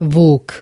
волк.